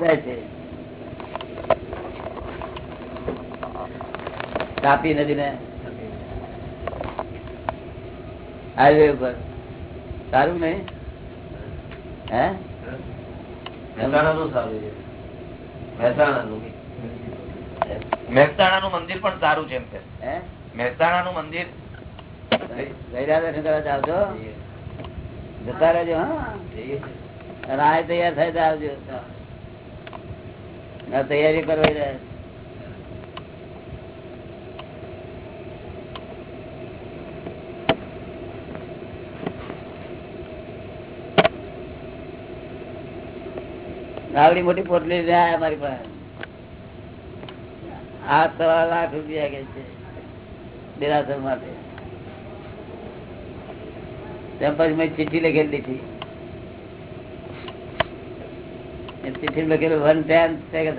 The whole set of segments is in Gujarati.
જાય છે તાપી નદી ને હાઈવે ઉપર. સારું નહીં? હે? મહેસાણાનું સારું છે. મહેસાણાનું. મહેસાણાનું મંદિર પણ સારું છે એમ કે. મહેસાણાનું મંદિર. આવજો જતા રહેજો હા. આ તૈયાર થાય આવજો. તૈયારી કરવા જાય આવડી મોટી પોટલી લઈને આયા મારી પાસે. આ સવા લાખ રૂપિયા કે છે, દેરાસર માટે. પછી મેં ચિઠ્ઠી લખેલી હતી એ આવે તો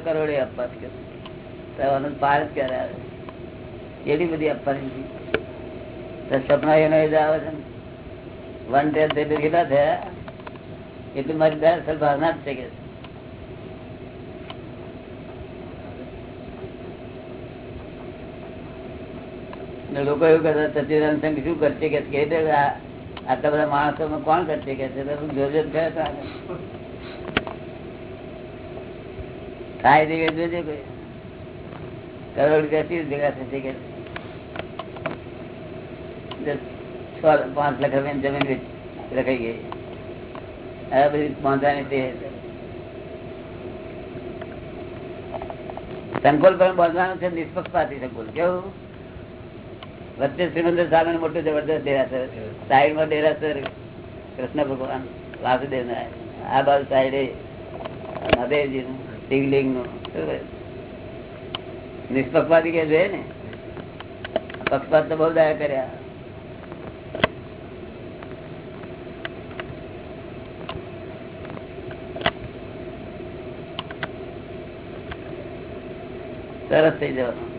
કરોડ આપવા કે પાર જ ક્યારે આવે? એટલી બધી આપવાની છે. સપના એનો એ આવે છે વન ટેન થયેલું કેટલા થયા? એટલી મારી દસ ભાવના જ છે કે લોકો એવું કરતા સચિદાનંદ સંઘ શું કરશે કે? કે તે આ- આટલા બધા માણસો કોણ કરશે કે છે? તો જોજો જ ખરા તારે. થાય તે જોજે કોઈ. કરોડ રૂપિયા શી રીતે ભેગા થશે કે દસ, છ પાંચ લાખ રૂપિયાની જમીન વેચ- રખાઈ ગઈ. આ બધી બાંધવાની તે સંકોલ પણ બાંધવાનું છે નિષ્પક્ષપાતી સંકોલ. કેવું? વચ્ચે શ્રીમંદર સામે મોટું જબરદસ્ત ડેરાસર સાઈડમાં ડેરાસર કૃષ્ણ ભગવાન વાસુદેવ આ બાજુ સાઈડે મહાદેવજી નું શિવલિંગનું નિષ્પક્ષપાતી કે જોઈએ ને? પક્ષપાત તો બહુ દયા કર્યા. સરસ થઈ જવાનું.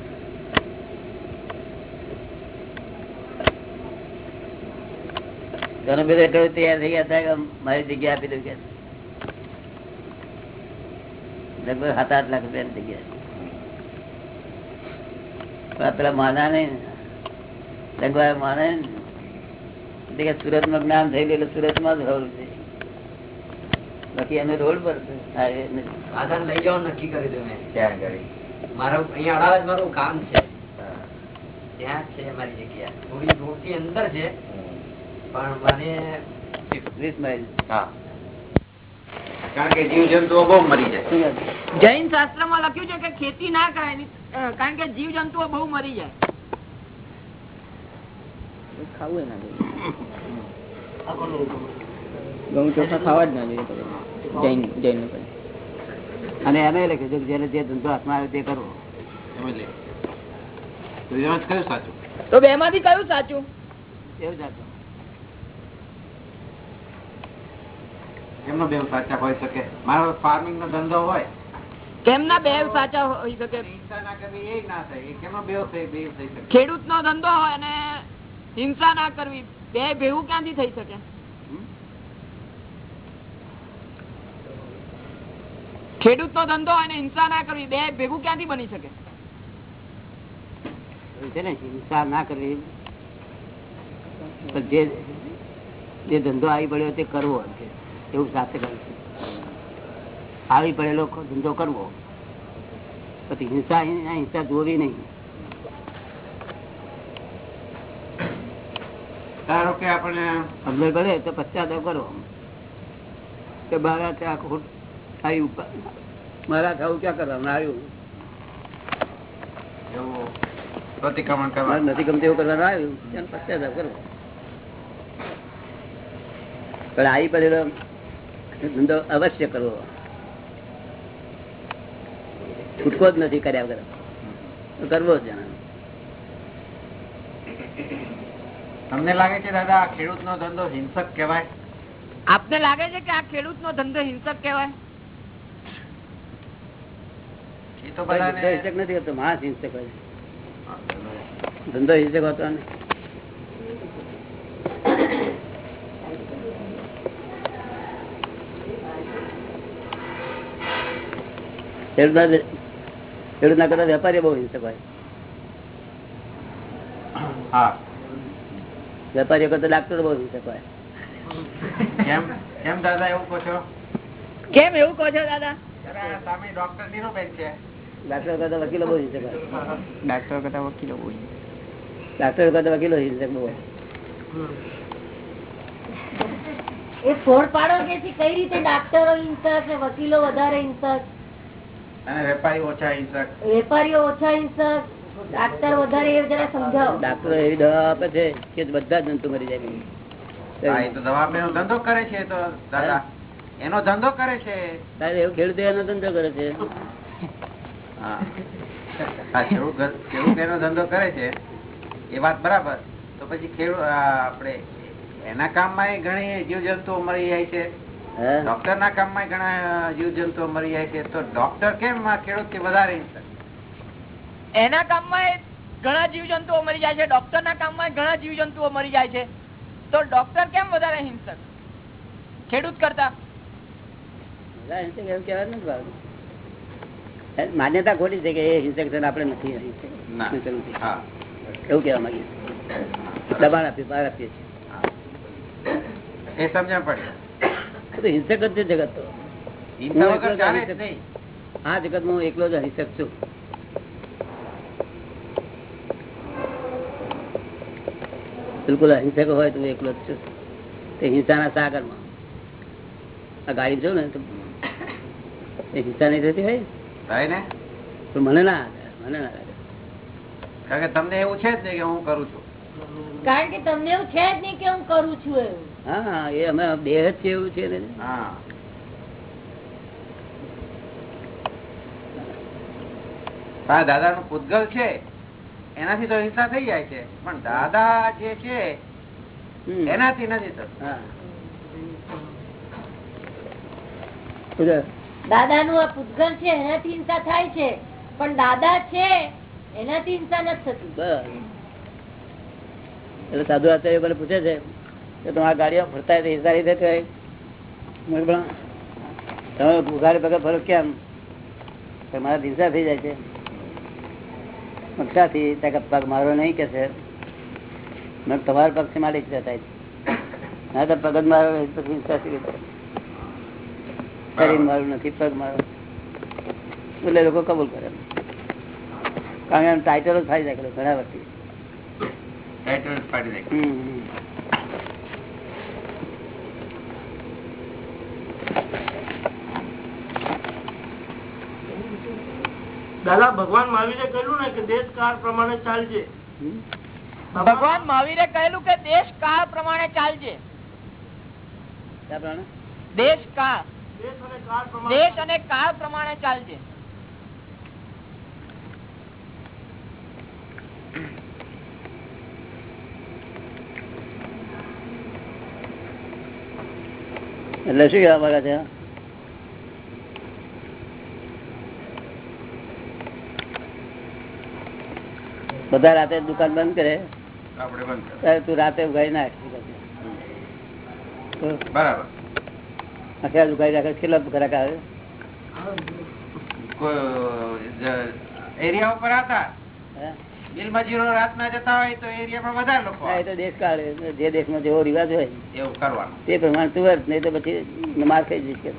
ઘણું બધું એટલું તૈયાર થઈ ગયા હતા કે મારી જગ્યા આપી દઉં કે લગભગ સાત આઠ લાખ રૂપિયાની જગ્યા પણ પેલા માના ને લગભગ માને ને સુરતમાં જ્ઞાન થયેલું એટલે સુરતમાં જ રહું છે. બાકી એનો રોડ પર છે. આધાર લઈ જવાનું નક્કી કરી દઉં મેં ત્યાં આગળ મારું અહીંયા અડાવાજ મારું કામ છે ત્યાં જ છે મારી જગ્યા. થોડી રોડથી અંદર છે. જૈન શાસ્ત્રમાં લખ્યું છે કે ખેતી ના કરાય કારણ કે જીવ જંતુઓ બહુ મરી જાય. ખાવું ના જોઈએ. ખાવા જ ના જોઈએ જૈન જૈન અને એને લખ્યું છે કે જેને જે ધંધો હાથમાં આવે તે કરવો. તો કયું સાચું? તો બે માંથી કયું સાચું? એવું જાતું એમનો બેવ સાચા હોય શકે? મારો ફાર્મિંગ નો ધંધો હોય. કેમના બેવ સાચા હોઈ શકે? હિંસા ના કરવી એ ના થાય. કેમનો બે થઈ બે થઈ શકે? ખેડૂત નો ધંધો હોય અને હિંસા ના કરવી બે ભેગું ક્યાંથી થઈ શકે? ખેડૂત નો ધંધો હોય હિંસા ના કરવી બે ભેગું ક્યાંથી બની શકે? હિંસા ના કરવી. જે જે ધંધો આવી પડ્યો તે કરવો. એવું સાથે કહ્યું છે. આવી પડેલો ધંધો કરવો પછી હિંસા હિંસા જોવી નહીં. ધારો કે આપણે સમજ પડે તો પશ્ચાતાપ કરો. કે મારા ત્યાં ખોટ આવી મારા ખાવું ક્યાં કરવાનું? આવ્યું. પ્રતિક્રમણ કરવા. નથી ગમતું એવું કરવાનું આવ્યું. પશ્ચાતાપ કરવો પણ આવી પડેલો ધંધો અવશ્ય કરવો. છૂટકો જ નથી કર્યા વગર. કરવો જ તમને લાગે છે દાદા આ ખેડૂત નો ધંધો હિંસક કહેવાય? આપને લાગે છે કે આ ખેડૂત નો ધંધો હિંસક કહેવાય? એ તો હિંસક નથી હોતો માણસ હિંસક હોય ધંધો હિંસક હોતો નથી. ખેડૂત ખેડૂત ના કરતા વેપારી બહુ હિંસક હોય વેપારીઓ કરતા ડાક્ટર બહુ હિંસક હોય કેમ કેમ દાદા એવું કહો છો? કેમ એવું કહો છો દાદા? ડોક્ટર કરતા વકીલો બહુ હિંસક ડાક્ટર કરતા વકીલો બહુ ડાક્ટર કરતા વકીલો હિંસક બહુ. હોય એ ફોડ પાડો કે કઈ રીતે ડાક્ટરો હિંસક વકીલો વધારે હિંસક અને વેપારી ઓછા હિંસક વેપારીઓ ઓછા હિંસક ડાક્ટર વધારે એ જરા સમજાવો. ડાક્ટરો એવી દવા આપે છે કે બધા જંતુ મરી જાય. એ તો દવા આપીનો ધંધો કરે છે તો દાદા. એનો ધંધો કરે છે. તારે એવું ખેડૂત એનો ધંધો કરે છે. હા. હા, ખેડૂત ખેડૂત એનો ધંધો કરે છે. એ વાત બરાબર. તો પછી ખેડૂત આપણે એના કામમાં ઘણી જીવજંતુઓ મરી જાય છે? ડોક્ટર ના કામમાં ઘણા જીવજંતુઓ મરી જાય છે. તો ડોક્ટર કેમ ખેડૂતથી વધારે એના કામમાં ઘણા જીવજંતુઓ મરી જાય છે. ડોક્ટર ના કામમાં ઘણા જીવજંતુઓ મરી જાય છે. તો ડોક્ટર કેમ વધારે હિંસક ખેડૂત કરતા? માન્યતા ખોટી છે કે એ હિંસક છે આપડે નથી. હિંસક. ના. હિંસક નથી. હા. એવું કેવા માંગીએ. દબાણ આપીએ બહાર આપીએ છીએ. એ સમજણ પડે. હિંસક જ છે જગત તો. આ જગત હું એકલો જ હિંસક છું. બિલકુલ અહિંસક હોય તો એકલો જ છું. તે હિંસાના સાગરમાં. આ ગાડી જો ને તો એ હિંસા નહીં થતી હોય? ને? પણ મને ના મને ના લાગે. કારણ કે તમને એવું છે જ નહીં કે હું કરું છું. કારણ કે તમને એવું છે જ નહીં કે હું કરું છું એવું. હા એ અમે દેહ જ છે એવું છે ને. હા. હા દાદા નું પૂતગલ છે એનાથી તો હિંસા થઈ જાય છે. પણ દાદા જે છે એનાથી નથી થતું. દાદા નું આ પૂતગલ છે એનાથી હિંસા થાય છે. પણ દાદા છે એનાથી હિંસા નથી થતી. બસ. એટલે સાધુ આચાર્ય મને પૂછે છે કે તમે ગાડીઓ ફરતા હોય તો હિંસા રીતે થાય. મેં કીધું, તમે ગાડી પગે ફરો કેમ? મારા હિંસા થઈ જાય છે. મક્ષાથી ત્યાં પગ મારો નહીં કે છે. મેં તમારા પગ છે થાય છે. હા તો પગ જ મારો શરીર મારું નથી પગ મારો એટલે લોકો કબૂલ કરે. કારણ કે ટાઇટલ જ ફાડી જાય ઘણા વર્ષથી ટાઇટલ પાડી દે દાદા ભગવાન મહાવીરે કહ્યું ને કે દેશ કાળ પ્રમાણે ચાલજે. ભગવાન મહાવીરે કહેલું કે દેશ કાળ પ્રમાણે ચાલજે. દેશ કાળ. દેશ અને કાળ પ્રમાણે દેશ અને કાળ પ્રમાણે ચાલજે. એટલે શું કહેવા માંગે છે? બધા રાતે દુકાન બંધ કરે. ત્યારે તું રાતે ઉગાડી નાખ. તો બરાબર. આખી ઉગાડી રાખે કેટલા ખરાક આવે? એરિયા ઉપર હતા બિલ મજૂરો રાતના જતા હોય તો એરિયામાં વધારે લોકો એ તો દેશ જે દેશમાં જેવો રિવાજ હોય. એવું કરવાનું. તે પ્રમાણે તું વર્ત નહીં તો પછી માર ખાઈ જઈશ કે.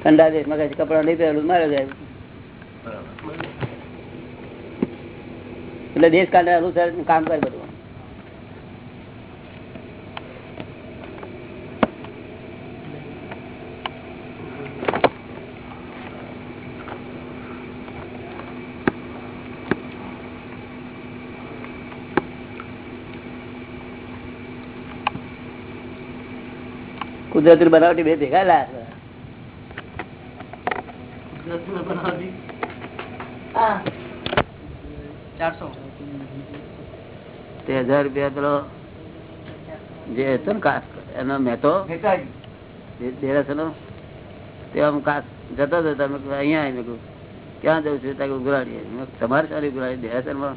ઠંડા દેશમાં કઈ કપડા નહીં પહેરેલું મારે જાય. એટલે દેશ કાળ અનુસાર કામ કરે બધું. કુદરતી બનાવટી બે ભેગા લાયા ચારસો. તે હજાર રૂપિયા પેલો જે હતો ને કાસ એનો મહેતો દેરાસરનો. તે આમ કાસ જતો હતો તમે અહીંયા આવી કહ્યું ક્યાં જવું છું? ત્યાં ઉઘરાણી તમારે સારી ઉઘરાણી? દેરાસરમાં?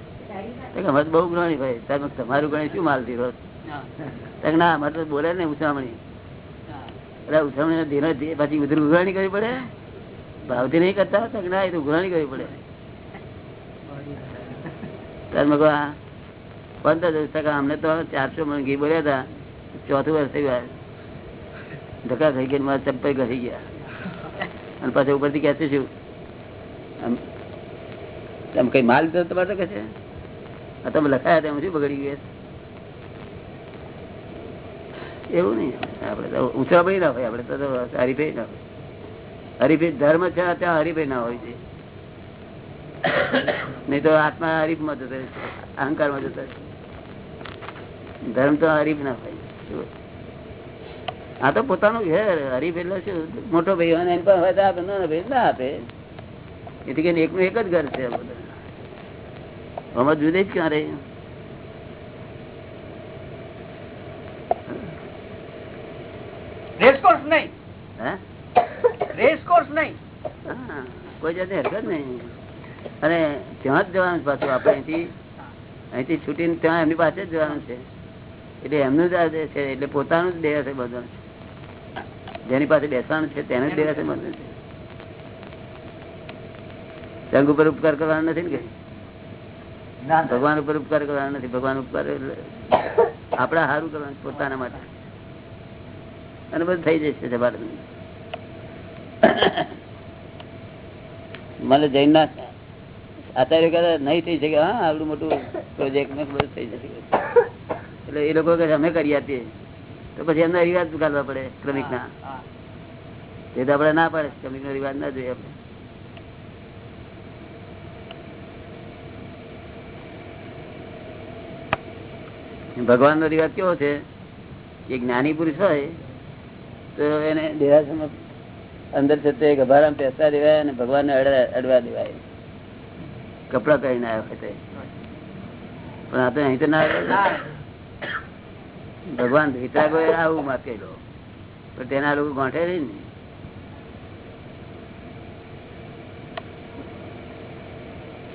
તો બઉ અમારે બહુ ઉઘરાણી ભાઈ. તમે તમારું ગણી શું માલ દીધો ના અમારે તો બોલે ને ઉછામણી એટલે ઉછામણી ધીરે ધીરે પછી ઉધર ઉઘરાણી કરવી પડે? ભાવથી નહીં કરતા? ના એ તો ઉઘરાણી કરવી પડે. આ પંદર દિવસ અમને તો ચારસો મણ ઘી બોલ્યા હતા. ચોથું વર્ષ થયું ગયા. ધક્કા ખાઈ ગયા મારા ચપ્પલ ઘસી ગયા. અને પાછા ઉપરથી કે છે શું? આમ- કઈ માલ તો તમારે તો કે છે? તમે લખાયા તેમ શું બગડી ગયા એવું નહીં. આપડે તો ઉછરાભાઈ ના હોય આપડે તો હરીફાઈ ના હોય. હરીફાઈ ધર્મ છે, ત્યાં હરીફાઈ ના હોય છે. નહીં તો આત્મા હરીફમાં જતો રહે છે અહંકારમાં જતો ધર્મ તો હરીફ ના ભાઈ આ તો પોતાનું ઘેર હરીફ એટલે શું? મોટો ભાઈ હોય ને પણ હોય આપે ના ભાઈ ના આપે. એથી કઈ એકનું એક જ ઘર છે અમારે જુદે જ ક્યાં રહી? રેસકોર્સ નહીં. હે? રેસકોર્સ નહીં. કોઈ જાતે હરકત નહીં. અને ત્યાં જ જવાનું પાછું. આપણે અહીંથી અહીંથી છૂટીને ત્યાં એમની પાસે જ જવાનું છે. એટલે એમનું જ છે એટલે પોતાનું જ દેહ છે. બધું જેની પાસે બેસવાનું છે તેને જ દેહ છે. બધું છે ઉપર ઉપકાર કરવાનો નથી ને કે? ભગવાન ઉપર ઉપકાર કરવાનો નથી. ભગવાન ઉપકાર આપડા સારું કરવાનું પોતાના માટે. અને બધું થઈ જશે જબર મને જૈન ના આચાર્ય કદાચ નહીં થઈ શકે. હા આવડું મોટું પ્રોજેક્ટ ને બધું થઈ જશે. એટલે એ લોકો અમે કરી આપીએ. તો પછી એમના રિવાજ કાઢવા પડે ક્રમિક ના એ તો આપડે ના પાડે ક્રમિક નો રિવાજ ના જોઈએ આપણે. ભગવાન નો રિવાજ કેવો છે? કે જ્ઞાની પુરુષ હોય તો એને દેહાસમાં અંદર છે તે ગભારામ પેસા દેવાય અને ભગવાન ને અડવા દેવાય. કપડા પહેરીને આવ્યા હોય પણ આ તો અહીં તો ના ભગવાન વિતરાગો આવું માપેલો પણ તેના લોકો ગોઠે રહી ને.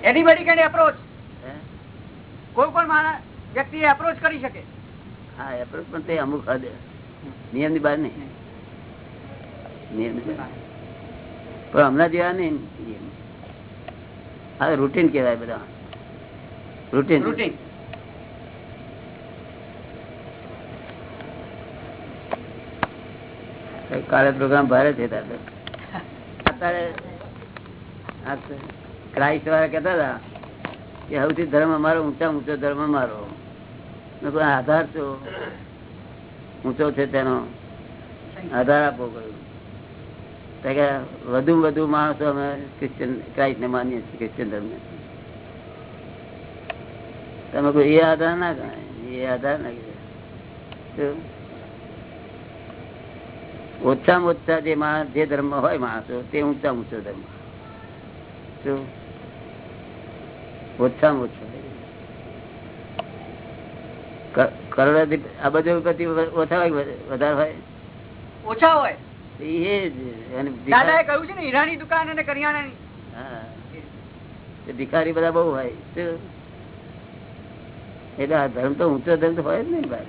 Anybody can approach? કોઈ પણ માણસ વ્યક્તિ એપ્રોચ કરી શકે. હા એપ્રોચ પણ તે અમુક હદ નિયમની બહાર નહીં. નિયમની બહાર. પણ હમણાં જેવા નહીં. નિયમ. હા રૂટીન કેવાય બધા. રૂટીન રૂટીન કાલે પ્રોગ્રામ ભારે છે અત્યારે ક્રાઇસ્ટ વાળા કેતા હતા કે સૌથી ધર્મ અમારો ઊંચા ઊંચો ધર્મ અમારો આધાર છો ઊંચો છે તેનો. આધાર આપવો કે વધુ વધુ માણસો અમે ક્રિશ્ચન ક્રાઇસ્ટ ને માનીએ છીએ ક્રિશ્ચન ધર્મ તમે કોઈ એ આધાર ના એ આધાર ના. ઓછામાં ઓછા જે માણસ, જે ધર્મ હોય માણસો, તે ઊંચા ઊંચો ધર્મ. શું ઓછામાં ઓછો. ક- આ બધું ઓછા હોય વધારે હોય? ઓછા હોય. ભિખારી- બધા બહુ હોય. એટલે આ ધર્મ તો ઊંચો ધર્મ તો હોય જ નહીં ભાઈ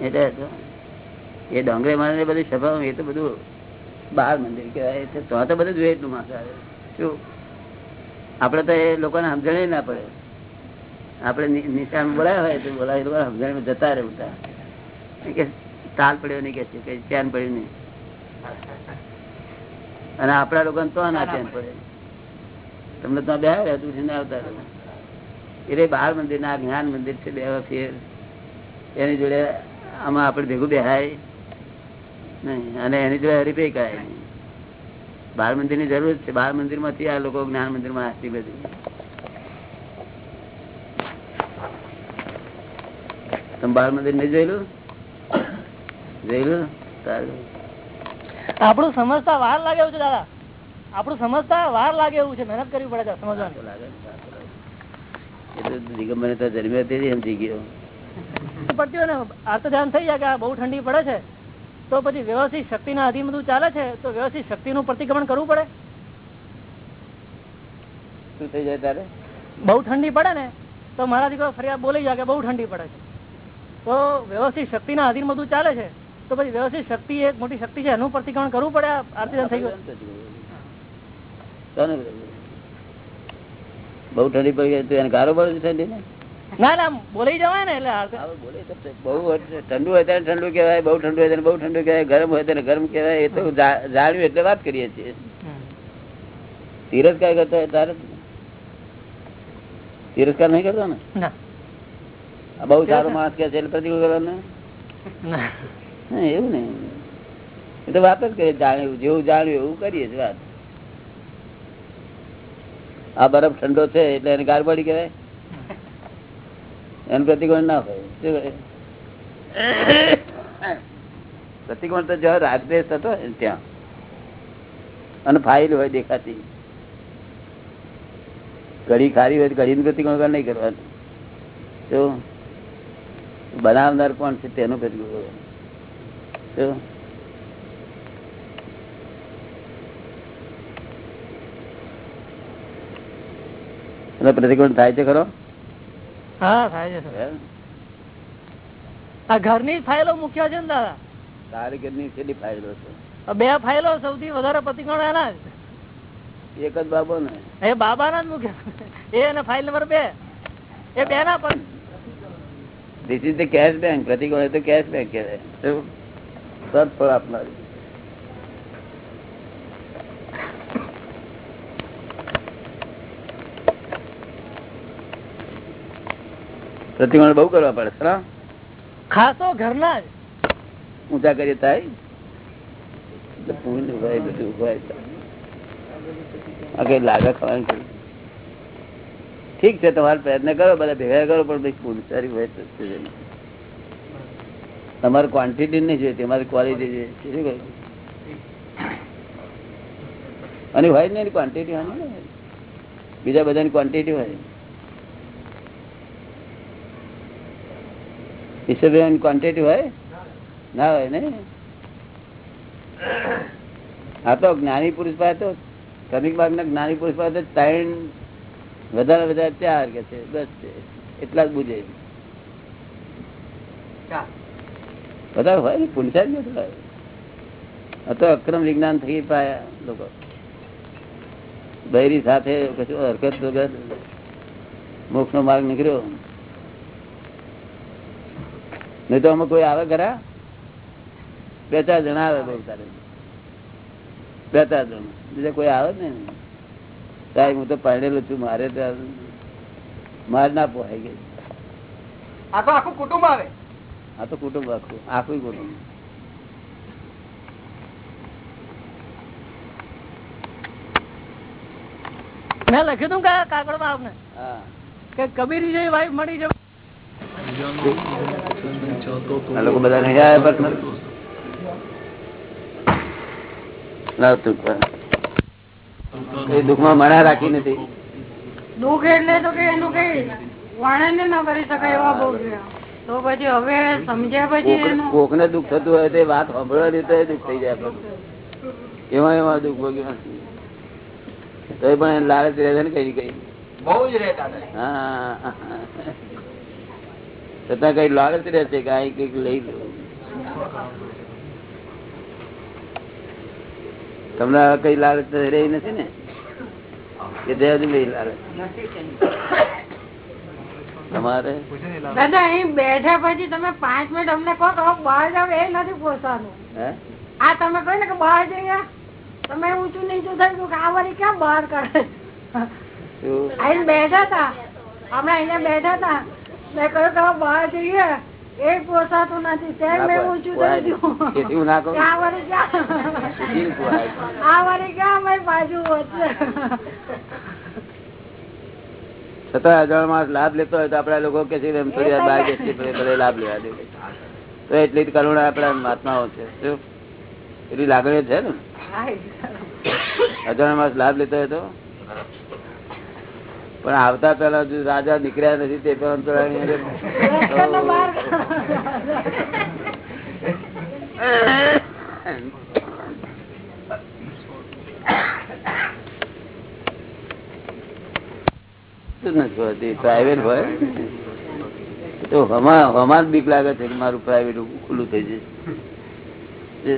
એટલે એ ડોંગરે મારે બધી સભા એ તો બધું બાર મંદિર કહેવાય. તો તો બધું જોઈએ એટલું માસ આવે. શું? આપડે તો એ લોકોને સમજણે ના પડે. આપડે નિ- નિશાન બોલાવ્યા હોય તો બોલાવી લોકોને સમજણ જતા રહેવું બધા કે તાલ પડ્યો નહીં કે છે કે ચેન પડ્યું નહીં. અને આપણા લોકો તો ના ચેન પડે. તમને તો બે તું છે ને આવતા એટલે બાર મંદિર ના જ્ઞાન મંદિર છે બે ફેર એની જોડે આમાં આપણે ભેગું બેહાય નહીં. અને એની જોડે હરીફે કરાય નહીં. બાર મંદિરની જરૂર છે. બાર મંદિરમાંથી આ લોકો જ્ઞાન મંદિરમાં આશી બધી તમે બાર મંદિર નહીં જોયેલું? જોયેલું આપણું સમજતા વાર લાગે એવું છે દાદા. આપણું સમજતા વાર લાગે એવું છે. મહેનત કરવી પડે છે સમજવાની. લાગે ને, સારું તો જન્મ્યો તે સમજી ગયો. પડતી હોય ને અર્થ ધ્યાન થઈ જાય કે આ બહુ ઠંડી પડે છે તો પછી વ્યવસ્થિત શક્તિ ના અધીન બધું ચાલે છે તો વ્યવસ્થિત શક્તિ નું પ્રતિક્રમણ કરવું પડે. શું થઈ જાય તારે? બહુ ઠંડી પડે ને તો મારા દીકરો ફરિયાદ બોલી જાય કે બહુ ઠંડી પડે છે. તો વ્યવસ્થિત શક્તિના અધીન બધું ચાલે છે તો પછી વ્યવસ્થિત શક્તિ એક મોટી શક્તિ છે એનું પ્રતિક્રમણ કરવું પડે આરતી થઈ ગયું. બહુ ઠંડી પડી ગઈ એને ગારો પડે ઠંડી ને? ના ના આમ બોલી જવાય ને એટલે બહુ ઠંડુ હોય ત્યારે ઠંડુ કહેવાય બહુ ઠંડુ હોય ત્યારે બહુ ઠંડુ કહેવાય ગરમ હોય ત્યારે ગરમ કહેવાય એ તો જાણ્યું એટલે વાત કરીએ છીએ. તિરસ્કાર કરતો હોય તારે તિરસ્કાર નહીં કરતો ને? આ બહુ સારો માણસ કે છે એટલે પ્રતિકૂળ કરવાનો? એવું ને. એ તો વાત જ કરીએ જાણ્યું જેવું જાણ્યું એવું કરીએ છીએ વાત. આ બરફ ઠંડો છે એટલે એને ગાર પડી કહેવાય. એનું પ્રતિકોણ ના હોય. શું? પ્રતિકોણ તો જ્યાં રાજદેશ ને ત્યાં. અને ફાઇલ હોય દેખાતી. ઘડી ખારી હોય તો ઘડીનું પ્રતિકોણ નહીં કરવાનું. તો બનાવનાર કોણ છે તેનું પ્રતિકોણ. પ્રતિકોણ થાય છે ખરો? હા થાય છે. આ ઘરની ફાઇલો મુખ્ય છે ને દાદા? તારી ઘરની કેટલી ફાઇલો છે. બે ફાઇલો સૌથી વધારે પ્રતિકોણ એના જ. એક જ બાબો ને એ બાબાના જ મુખ્ય એ અને ફાઇલ નંબર બે. એ બે ના પણ. This is the cash bank પ્રતિકોણ તો કેશ બેંક કહેવાય. શું? આપનારી પ્રતિમાન બહુ કરવા પડે ખરા ખાસો ઘરના જ ઊંચા કરીએ થાય લાગે ખાવાનું. ઠીક છે તમારે પ્રયત્ન કરો બધા ભેગા કરો પણ ભાઈ સારી હોય. તમારે ક્વોન્ટિટી નહીં જોઈએ, તમારી ક્વોલિટી જોઈએ. અને હોય નહીં ક્વોન્ટિટી હોય બીજા બધાની ક્વોન્ટિટી હોય. ઈશ્વરભાઈ ક્વોન્ટિટી હોય? ના હોય ને? આ તો જ્ઞાની પુરુષ પાસે તો શ્રમિક ભાગ ના જ્ઞાની પુરુષ પાસે ત્રણ વધારે વધારે ચાર કે છે, બસ. એટલા જ બુજે. વધારે હોય ને નથી તો અક્રમ વિજ્ઞાન થઈ પાયા લોકો. બૈરી સાથે કશું હરકત વગર મોક્ષ નો માર્ગ નીકળ્યો. નહીં તો અમે કોઈ આવે ખરા? બે ચાર જણા આવે બહુ તારે બે ચાર જણ. બીજા કોઈ આવે ને સાહેબ, હું તો પરણેલો છું, મારે માર ના પોહાઈ ગઈ. આ તો આખું કુટુંબ આવે. આ તો કુટુંબ આખું આખું કુટુંબ. મેં લખ્યું હતું કે કાગળ આપને? કે કબીર જેવી વાઈફ મળી જવી. આ લોકો બધા નહીં આવ્યા personal? લાવ તું દુઃખમાં મણા રાખી નથી. દુઃખ એટલે તો કે એનું કઈ વર્ણન ન કરી શકાય એવા બહુ તો પછી હવે સમજ્યા પછી કોક ને દુઃખ થતું હોય તો વાત સાંભળવાની તો દુઃખ થઈ જાય એમાં એવા એવા દુઃખ ભોગ્યું નથી. તો પણ એને લાલચ રહે છે ને કઈ કઈ. બહુ જ રહેતા હા. છતાં કઈ લાલચ રહે છે કે આ કંઈક લઈ લો. તમને કઈ લાલચ રહી નથી ને? કે દેવ લઈ લાલચ તમારે? દાદા અહીં બેઠા પછી તમે પાંચ મિનિટ અમને કહો તો બહાર જાવ એ નથી પોસાનું આ તમે કહો ને કે બહાર જઈએ તમે ઊંચું નીચું થઈ ગયું કે આ વળી ક્યાં બહાર કરે અહીં બેઠા હતા. હમણાં અહીંયા બેઠા હતા. મેં કહ્યું કે બહાર જઈએ. એ પોસાતું નથી. તે મેં ઊંચું થઈ ગયું. આ ક્યાં? આ વારી ક્યાં અમે બાજુ વધશે છતાં અજાણ માણસ લાભ લેતો હોય તો આપડા લોકો કે છે થોડી બહાર બેસી લાભ લેવા દે. તો એટલી જ કરુણા આપડા મહાત્માઓ છે? એટલી લાગણીઓ છે ને? અજાણ માણસ લાભ લેતો હોય તો? પણ આવતા પેલા જો રાજા નીકળ્યા નથી તે પણ રસ્તાનો બહાર પ્રાઇવેટ હોય તો હમા હમા બીક લાગે છે કે મારું પ્રાઇવેટ ખુલ્લું થઈ જશે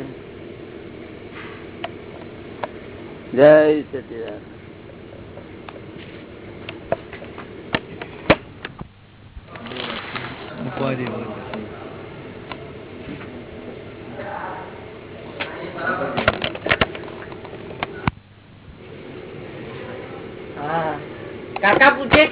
જય સચિદાન હા. કાકા પૂછે છે?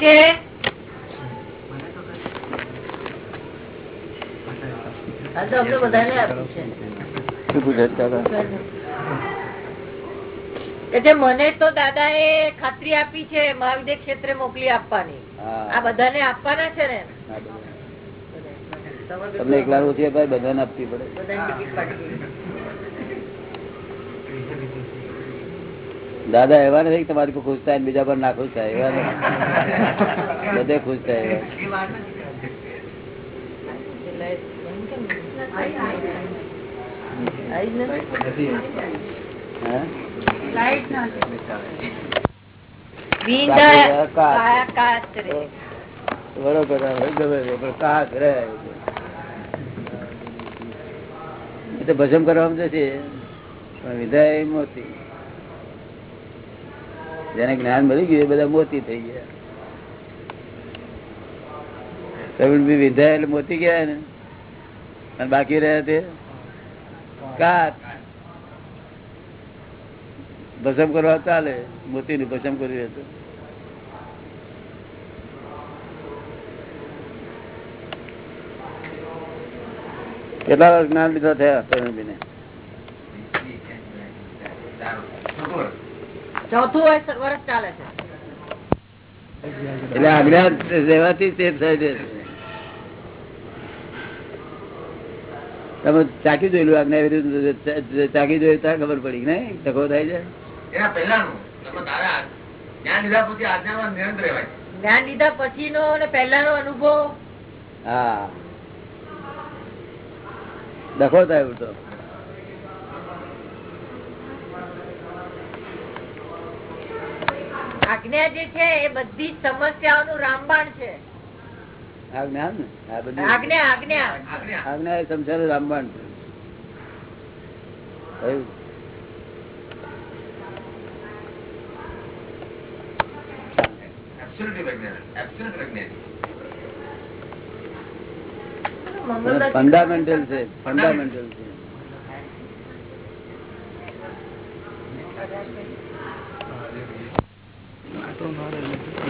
કે મને તો દાદા એ ખાતરી આપી છે મહાવિદ્ય ક્ષેત્રે મોકલી આપવાની. આ બધાને આપવાના છે ને. તમને એકલા રોજ બધાને આપવી પડે બધાની ટિકિટ પાડી દીધી. દાદા એવા નથી તમારી પર ખુશ થાય બીજા પર ના ખુશ થાય એવા બધે ખુશ થાય ભજમ કરવામાં જશે પણ વિધાય મોતી જેને જ્ઞાન મળી ગયું બધા મોતી થઈ ગયા. પ્રવીણ વિધા એટલે મોતી ગયા ને. અને બાકી રહ્યા તે? ભસમ કરવા ચાલે. મોતી નું ભસમ કર્યું હતું કેટલા વર્ષ જ્ઞાન લીધા થયા? પ્રવીણભાઈને? ચોથું વર્ષ વર્ષ ચાલે છે. એટલે આજ્ઞા રહેવાથી તે થાય છે. તમે ચાકી જોયેલું આજ્ઞા વિરુદ્ધ ચાકી જોયું ત્યાં ખબર પડી નહીં? ટકો થાય છે? એના પહેલાનું. જ્ઞાન લીધા પછી આજ્ઞામાં નિરંતર રહેવાય જ્ઞાન લીધા પછીનો અને પહેલાનો અનુભવ. હા. ડખો થાય ઉલટો આજ્ઞા જે છે એ બધી સમસ્યાઓ સમસ્યાઓનું રામબાણ છે. આજ્ઞા ને? આ બધી આજ્ઞા આજ્ઞા. આજ્ઞા. એ સંસાર રામબાણ છે. ફંડામેન્ટલ છે ફંડામેન્ટલ છે.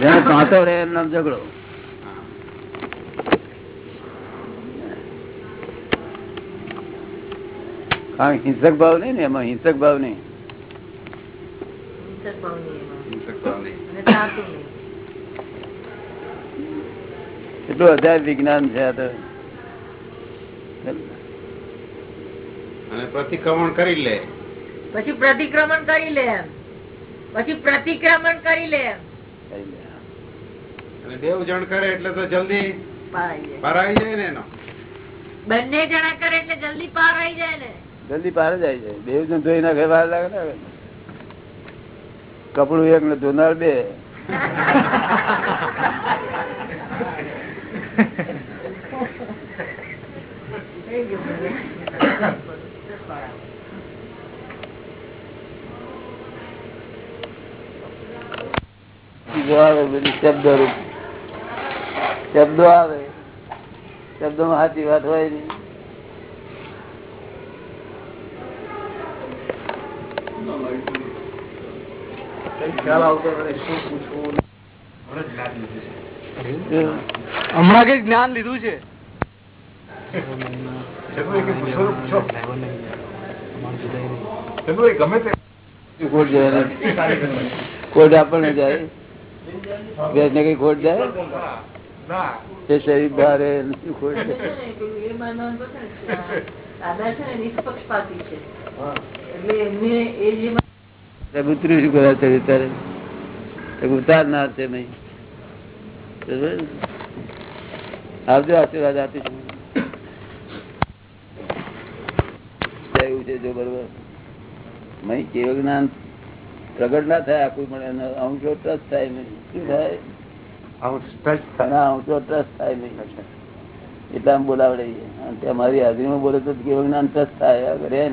જેને કાંટો રહે ઝઘડો. કારણ હિંસક ભાવ નહીં ને એમાં હિંસક ભાવ નહીં. એટલું અધ્યાય વિજ્ઞાન છે આ તો. અને પ્રતિક્રમણ કરી લે. પછી પ્રતિક્રમણ કરી લે એમ. પછી પ્રતિક્રમણ કરી લે દેવ જણ કરે એટલે તો જલ્દી પાર આવી જાય. ને એનો. બંને જણા કરે એટલે જલ્દી પાર આવી જાય ને. જલ્દી પાર જાય. છે બે જણ ધોઈ નાખે વાર લાગે ને કપડું એક ને ધોનાર બે થઈ ગયું બધું. બીજું આવે બધું શબ્દ રૂપ. શબ્દો આવે શબ્દો માં સાચી વાત હોય નઈ હમણાં કઈ જ્ઞાન લીધું છે. કોઈ જાય ને. આપણને જાય. વેદ ને કઈ ખોટ જાય તે શરીર બહાર રહે ને શું ખોટ જાય? એ માનવાનું તો છે ને, દાદા છે ને નિષ્પક્ષપાતી છે એટલે એમને એ જે સાહેબ ઉતર્યું શું કરવા ચડ્યું તારે તો ઉતારનાર છે નહીં બરાબર? આવજો આશીર્વાદ આપીશું એવું છે જો બરોબર મહી કેવું જ્ઞાન પ્રગટ ના થાય આખું મળે અંશો ટ્રસ્ટ થાય નહીં. શું થાય? ના અંશો ટ્રસ્ટ થાય નહીં. એટલે બોલાવડે અને ત્યાં હાજરીમાં બોલે તો કેવું જ્ઞાન ટ્રસ્ટ થાય આગળ રહે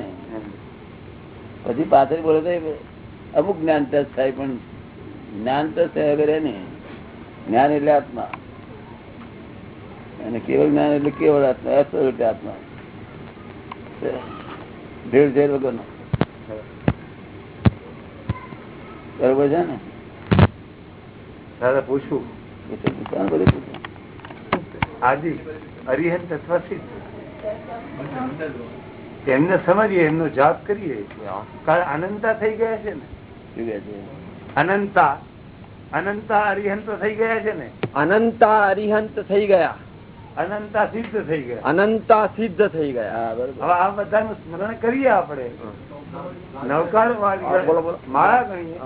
પછી પાછળ બોલે તો અમુક જ્ઞાન ટચ થાય પણ જ્ઞાન ટચ થયા કરે એ નહીં. જ્ઞાન એટલે આત્મા. અને કેવળ જ્ઞાન એટલે કેવળ આત્મા એબ્સોલ્યુટ આત્મા. ભેળ ઝેર વગરનો. બરોબર છે ને? દાદા પૂછવું આદિ અરિહંત અથવા એમને સમજીએ એમનો જાપ કરીએ. કારણ અનંતા થઈ ગયા છે ને? શું કહે છે? અનંતા. અનંતા અરિહંત થઈ ગયા છે ને? અનંતા અરિહંત થઈ ગયા. અનંતા સિદ્ધ થઈ ગયા. અનંતા સિદ્ધ થઈ ગયા. હા બરોબર. હવે આ બધાનું સ્મરણ કરીએ આપણે. નવકાર વાળી બોલો, બોલો. માળા ગણીએ.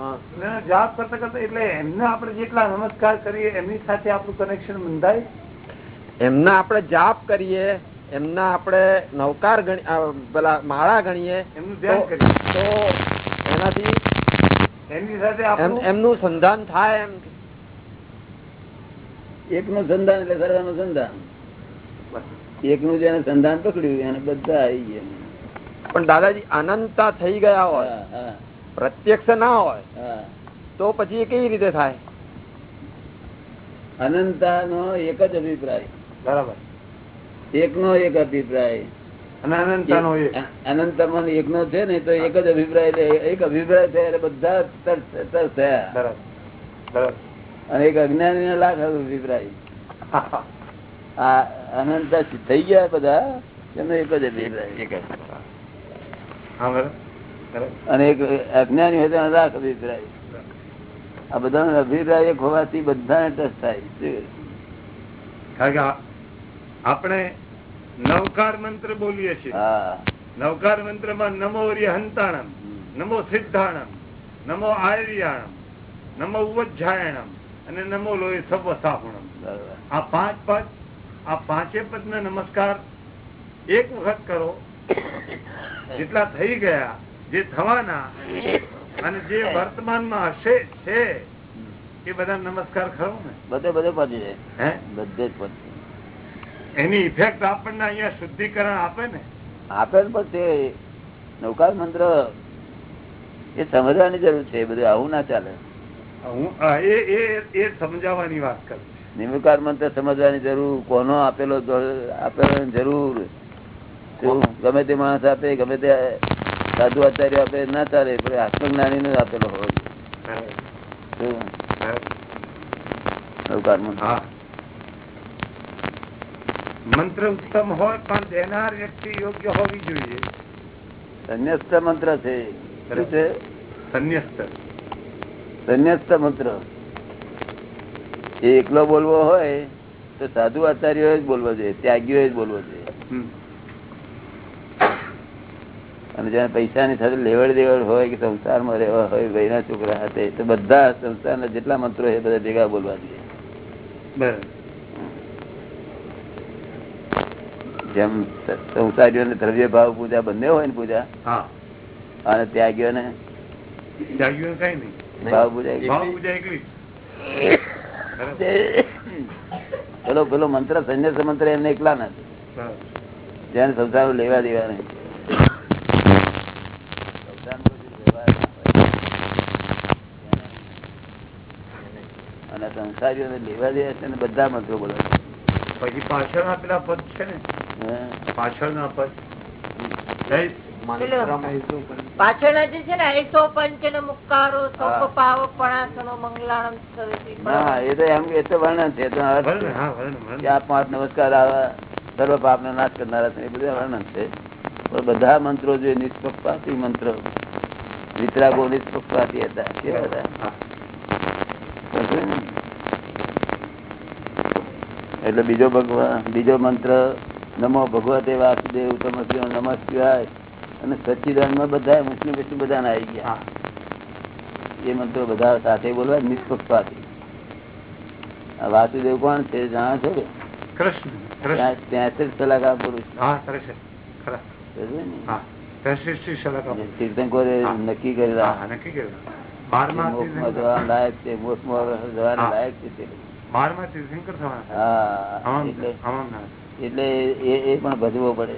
જાપ કરતા કરતા એટલે એમને આપણે જેટલા નમસ્કાર કરીએ એમની સાથે આપણું કનેક્શન બંધાય. એમના આપણે જાપ કરીએ એમના આપણે નવકાર ગણી પેલા માળા ગણીએ એમનું ધ્યાન કરીએ. તો એનાથી એમની સાથે એમનું સંધાન થાય એમ. એકનું સંધાન એટલે સર્વનું સંધાન. એકનું જેને સંધાન પકડ્યું એને બધા આવી ગયા. પણ દાદાજી અનંતતા થઈ ગયા હોય પ્રત્યક્ષ ના હોય તો પછી એ કેવી રીતે થાય? અનંતતા નો એક જ અભિપ્રાય. બરાબર. એકનો એક અભિપ્રાય. અનંત એક. નો છે ને તો એક જ અભિપ્રાય એક અભિપ્રાય થયા એટલે બધા થયા. અને એક અજ્ઞાની લાખ અભિપ્રાય. આ અનંત થઈ ગયા બધા એમને એક જ અને એક અજ્ઞાની હોય તો રાખ અભિપ્રાય. આ બધા અભિપ્રાય એક હોવાથી બધા ટચ થાય. કારણ કે આપણે નવકાર મંત્ર બોલીએ છીએ. હા. નવકાર મંત્રમાં નમો હંતાણમ નમો સિદ્ધાણમ નમો આર્યાણમ નમો ઉવજ્જાયણમ અને નમો લોહી બરોબર. આ પાંચ પદ આ પાંચે પદ નમસ્કાર એક વખત કરો. જેટલા થઈ ગયા જે થવાના અને જે વર્તમાનમાં હશે છે એ બધા નમસ્કાર ખરો ને? બધે બધે પહોંચી જાય. હે? બધે જ પહોંચી એની ઇફેક્ટ આપણને અહીંયા શુદ્ધિકરણ આપે ને? આપે ને પણ તે નૌકાર મંત્ર એ સમજવાની જરૂર છે બધું આવું ના ચાલે. એ એ એ સમજાવવાની વાત કરું છું. મંત્ર સમજવાની જરૂર કોનો આપેલો આપેલો જરૂર. ગમે તે માણસ આપે ગમે તે સાધુ આચાર્ય આપે ના ચાલે પણ આત્મજ્ઞાની નો આપેલો હોવો જોઈએ. મંત્ર ઉત્તમ હોય પણ દેનાર વ્યક્તિ યોગ્ય હોવી જોઈએ. સંન્યસ્ત મંત્ર છે? સંન્યસ્ત. સંન્યસ્ત મંત્ર એ એકલો બોલવો હોય તો સાધુ આચાર્યો જ બોલવો જોઈએ ત્યાગીઓ જ બોલવો જોઈએ. અને જેને પૈસાની સાથે લેવડ દેવડ હોય કે સંસારમાં રહેવા હોય ભાઈના છોકરા હાથે તો બધા સંસારના જેટલા મંત્રો છે બધા ભેગા બોલવા જોઈએ. જેમ જેમ સંસારીઓને દ્રવ્ય ભાવ પૂજા બંને હોય ને પૂજા અને અને ત્યાગીઓને ત્યાગીઓ કઈ નહીં. ભાવ બરાબર. પેલો પેલો મંત્ર સંન્યાસ મંત્ર એમને એકલા નથી. જેને સંસાર લેવા દેવા નહીં. ના અને સંસારીઓને લેવા દેવા છે ને બધા મંત્રો બોલે પછી પાછળ પેલા પદ છે ને? પાછળ પાછળના પદ. જય જે છે ને. સોપ મંગલાણમ એ તો એમ એ વર્ણન છે આ પાંચ નમસ્કાર આવા સર્વ પાપ નો નાશ કરનારા છે એ બધું વર્ણન છે. પણ બધા મંત્રો જે નિષ્પક્ષપાતી મંત્રો વિતરાગો નિષ્પક્ષપાતી હતા ને? એટલે બીજો ભગવાન બીજો મંત્ર નમો ભગવતે વાસુદેવ તમસ્યો નમઃ શિવાય અને સચ્ચિદાનમાં બધા મુસ્લિમ મુસ્લિમ બધા આવી ગયા. એ મંત્રો બધા સાથે બોલવા નિષ્પક્ષપાતી. આ વાસુદેવ કોણ છે જાણો છો કે? કૃષ્ણ. કૃષ્ણ. ત્યાં ત્યાંસઠ સલાહકાર પુરુષ. હા સરસ ખરા. સમજ્યું ને? હા. ત્રેસઠ શ્રી સલાહકાર. જે તીર્થંકરે હા. નક્કી કરેલા. હા, નક્કી કર્યું. બારમા મોક્ષમાં તીર્થંકર. જવા લાયક છે એટલે એ એ પણ ભજવો પડે.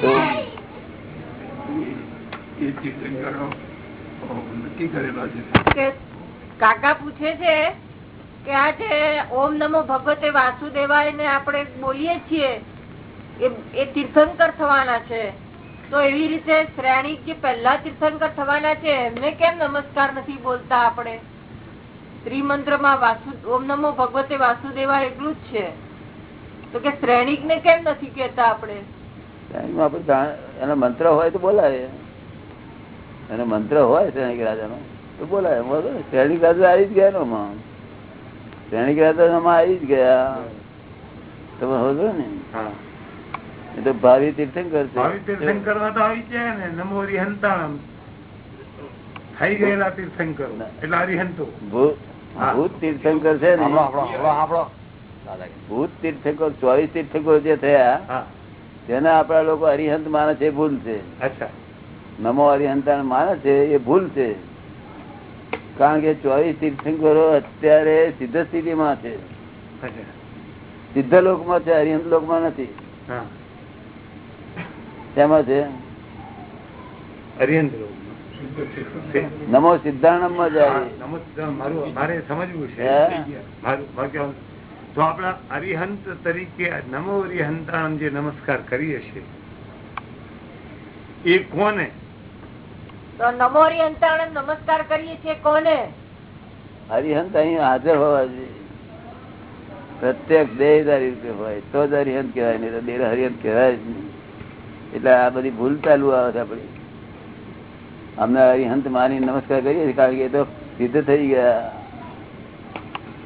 તો કે કાકા પૂછે છે કે આ જે ઓમ નમો ભગવતે વાસુદેવાય ને આપણે બોલીએ છીએ એ એ તીર્થંકર થવાના છે. તો એવી રીતે શ્રેણી જે પહેલા તીર્થંકર થવાના છે એમને કેમ નમસ્કાર નથી બોલતા આપણે? ત્રિમંત્રમાં વાસુ ઓમ નમો ભગવતે વાસુદેવા એટલું જ છે. તો કે શ્રેણીક ને કેમ નથી કેતા આપણે? એમાં આપણે જાણ- એનો મંત્ર હોય તો બોલાય એનો મંત્ર હોય શ્રેણિક રાજાનો તો બોલાય બોલો શ્રેણિક રાજા આવી જ ગયા એનો. શ્રેણિક રાજા આવી જ ગયા. તમે હોજો ને? એ તો ભાવિ તીર્થંકર ભાવિ તીર્થંકરમાં તો આવી જ ને નમો હરિહંતાણમ. થઈ ગયેલા તીર્થંકરો. એટલે હરિહંતો. ભૂ- ભૂત તીર્થંકર છે ને? ભૂત તીર્થકો ચોવીસ તીર્થકો જે થયા તેના આપડા લોકો હરિહંત માને છે ભૂલ છે. નમો હરિહંત માને છે એ ભૂલ છે. કારણ કે ચોવીસ તીર્થંકરો અત્યારે સિદ્ધ સ્થિતિમાં છે. સિદ્ધ લોકમાં છે હરિહંત લોકમાં નથી. તેમાં છે? હરિહંત નમો સિદ્ધાણમમાં જાય મારે સમજવું છે. તો આપણા અરિહંત તરીકે નમો હરિહંતાણમ જે નમસ્કાર કરીએ છીએ એ કોને? તો નમોરી અંતરાણ નમસ્કાર કરીએ છીએ કોને? હરિહંત અહીં હાજર હોવા જોઈએ. પ્રત્યેક દેહદારી રીતે હોય તો જ હરિહંત કહેવાય નહીં તો દેહ હરિહંત કહેવાય જ નહીં. એટલે આ બધી ભૂલ ચાલુ આવે છે આપડી અમને હરિહંત માની નમસ્કાર કરીએ છીએ કારણ કે એ તો સિદ્ધ થઈ ગયા.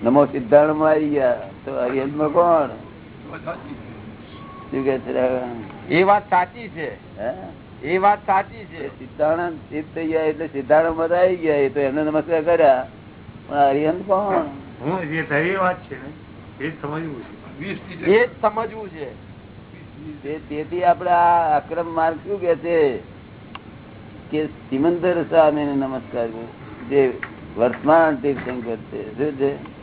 નમો સિદ્ધાર્થમાં આવી ગયા. તો હરિહંતમાં કોણ? શું કે એ વાત સાચી છે. એ વાત સાચી છે. સિદ્ધાર્થ સિદ્ધ થઈ ગયા એટલે સિદ્ધાર્થમાં આવી ગયા એ તો એમને નમસ્કાર કર્યા. પણ હરિહંત કોણ? હું એ વાત છે ને એ સમજવું છે. એ સમજવું છે. તેથી આપડે આ અક્રમ માર્ગ શું કે છે? કે સિમંદર સ્વામી નમસ્કાર જે વર્તમાન તીર્થંકર છે. શું છે?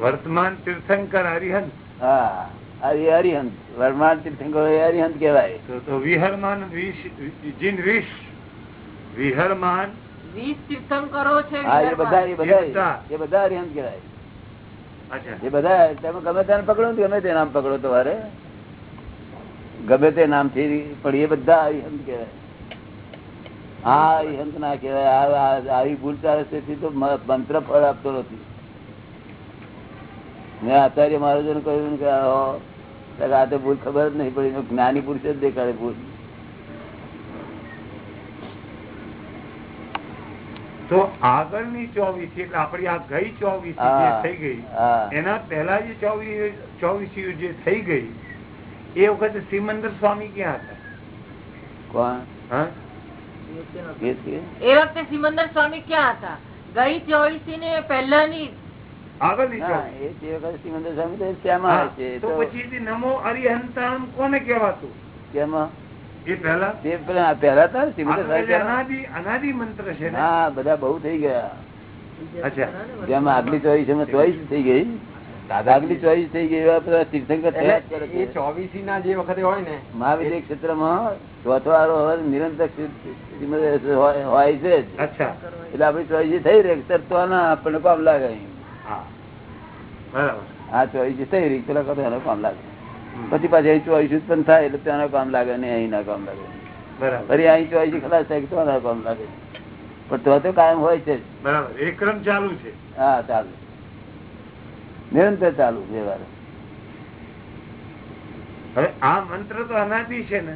વર્તમાન તીર્થંકર હરિહંત. હા હરિ હરિહંત. વર્તમાન તીર્થંકર એ હરિહંત કેવાય તો તો વિહરમાન જીન વિહરમાન વીસ તીર્થંકરો છે એ બધા એ બધા એ બધા. એ બધા હરિહંત કહેવાય. અચ્છા. એ બધા તમે ગમે તેને પકડો ગમે તે નામ પકડો તમારે. ગમે તે નામથી પણ એ બધા હરિહંત કેવાય હા હરિહંત ના કહેવાય. આ- આ- આવી ભૂલ ચાલે છે તેથી તો મંત્ર ફળ આપતો નથી. મેં આચાર્ય મહારાજોને કહ્યું કે આ તો ભૂલ ખબર જ નહીં પડી જ્ઞાની પુરુષ જ દેખાડે ભૂલ. તો આગળની ચોવીસ એટલે આપડી આ ગઈ ચોવીસ જે થઈ ગઈ એના પહેલા જે ચોવીસ ચોવીસ જે થઈ ગઈ એ વખતે સિમંદર સ્વામી ક્યાં હતા? કોણ? હા? એ એ વખતે સિમંદર સ્વામી ક્યાં હતા? ગઈ ચોવીસી ને પહેલાની ચોવીસ એ તે પછી નમો કોને કહેવાતું? કેમાં? બધા બહુ થઈ ગયા. આગલી ચોવીસ એમાં થઈ ગઈ. આગલી ચોઈસ થઈ ગઈ એવા બધા તીર્થંકર. ચોવીસી ના જે વખતે હોય ને મહાવિદ્ય ક્ષેત્રમાં ચોથો વારો નિરંતર હોય હોય છે એટલે આપડી ચોઈસ થઈ રહી તરત તો આના આપણને કામ લાગે અહીં. હા. ચોવીસ થઈ રહી પેલા કરતા એનો કામ લાગે. પછી પાછી અહીં ચોવીસ ઉત્પન્ન થાય એટલે ત્યાંનો કામ લાગે ને અહીં ના કામ લાગે. ફરી અહીં ચોવીસ ખલાસ થાય તો કામ લાગે. પણ તો તો કાયમ હોય છે બરાબર. એ ક્રમ ચાલુ છે. હા ચાલુ. નિરંતર ચાલુ વ્યવહાર હવે આ મંત્ર તો અનાદિ છે ને.